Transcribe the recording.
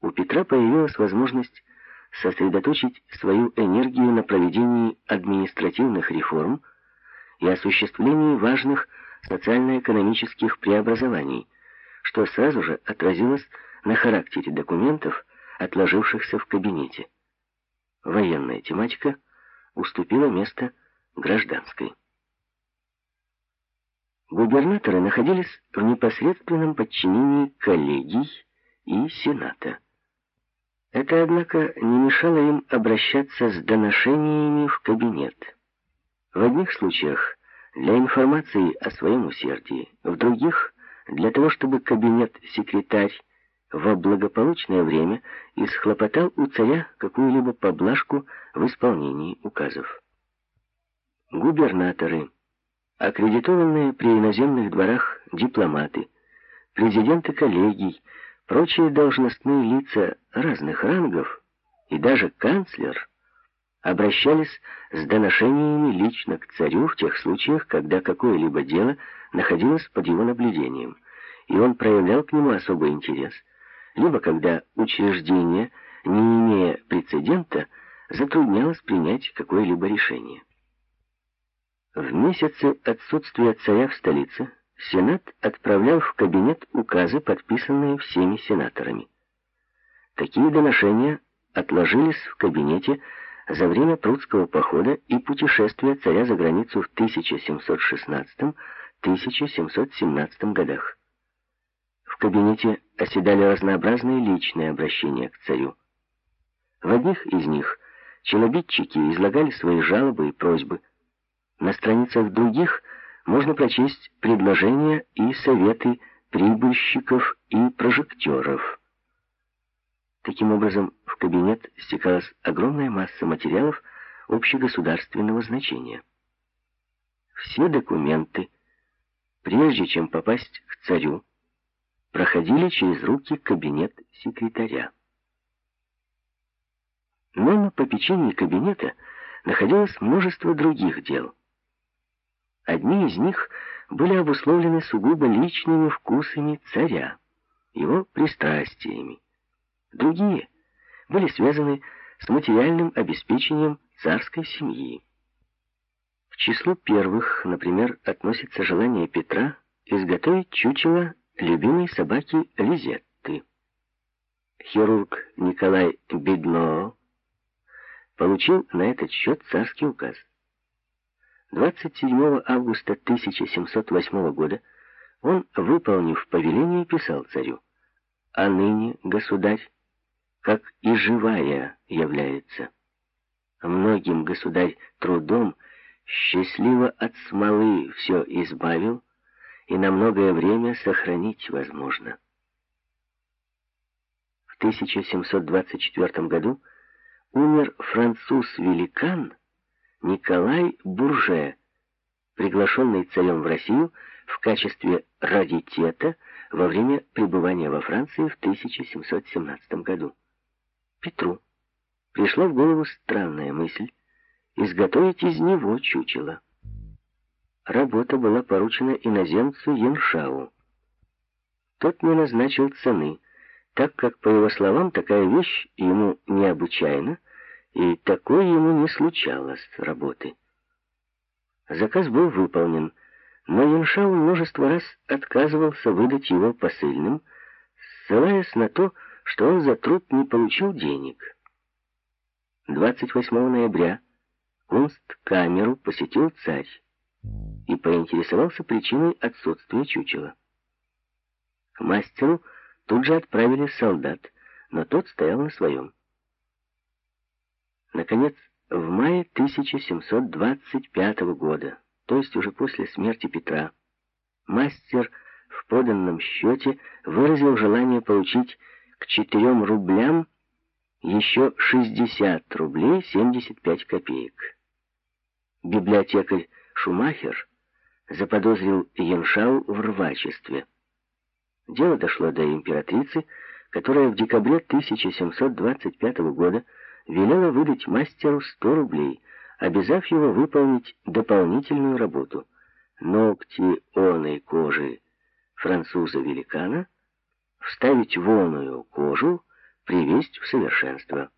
у Петра появилась возможность сосредоточить свою энергию на проведении административных реформ и осуществлении важных социально-экономических преобразований, что сразу же отразилось на характере документов, отложившихся в кабинете. Военная тематика уступила место гражданской. Губернаторы находились в непосредственном подчинении коллегий и сената. Это, однако, не мешало им обращаться с доношениями в кабинет. В одних случаях для информации о своем усердии, в других — для того, чтобы кабинет-секретарь во благополучное время исхлопотал у царя какую-либо поблажку в исполнении указов. Губернаторы, аккредитованные при иноземных дворах дипломаты, президенты коллегий, прочие должностные лица разных рангов и даже канцлер обращались с доношениями лично к царю в тех случаях, когда какое-либо дело находилось под его наблюдением, и он проявлял к нему особый интерес, либо когда учреждение, не имея прецедента, затруднялось принять какое-либо решение. В месяцы отсутствия царя в столице Сенат отправлял в кабинет указы, подписанные всеми сенаторами. Такие доношения отложились в кабинете за время прудского похода и путешествия царя за границу в 1716-1717 годах. В кабинете оседали разнообразные личные обращения к царю. В одних из них челобитчики излагали свои жалобы и просьбы. На страницах других – можно прочесть предложения и советы прибыльщиков и прожекторов. Таким образом, в кабинет стекалась огромная масса материалов общегосударственного значения. Все документы, прежде чем попасть к царю, проходили через руки кабинет секретаря. Но на попечении кабинета находилось множество других дел – Одни из них были обусловлены сугубо личными вкусами царя, его пристрастиями. Другие были связаны с материальным обеспечением царской семьи. К числу первых, например, относится желание Петра изготовить чучело любимой собаки Лизетты. Хирург Николай Бедно получил на этот счет царский указ. 27 августа 1708 года он, выполнив повеление, писал царю, «А ныне, государь, как и живая является. Многим, государь, трудом счастливо от смолы все избавил, и на многое время сохранить возможно». В 1724 году умер француз-великан, Николай Бурже, приглашенный царем в Россию в качестве радитета во время пребывания во Франции в 1717 году. Петру пришла в голову странная мысль изготовить из него чучело. Работа была поручена иноземцу Яншау. Тот не назначил цены, так как, по его словам, такая вещь ему необычайна, и такое ему не случалось работы. Заказ был выполнен, но Яншау множество раз отказывался выдать его посыльным, ссылаясь на то, что он за труд не получил денег. 28 ноября Кунсткамеру посетил царь и поинтересовался причиной отсутствия чучела. К мастеру тут же отправили солдат, но тот стоял на своем. Наконец, в мае 1725 года, то есть уже после смерти Петра, мастер в поданном счете выразил желание получить к 4 рублям еще 60 рублей 75 копеек. Библиотекарь Шумахер заподозрил Яншау в рвачестве. Дело дошло до императрицы, которая в декабре 1725 года велела выдать мастеру 100 рублей, обязав его выполнить дополнительную работу. Ногти оной кожи француза-великана вставить в оную кожу, привесть в совершенство.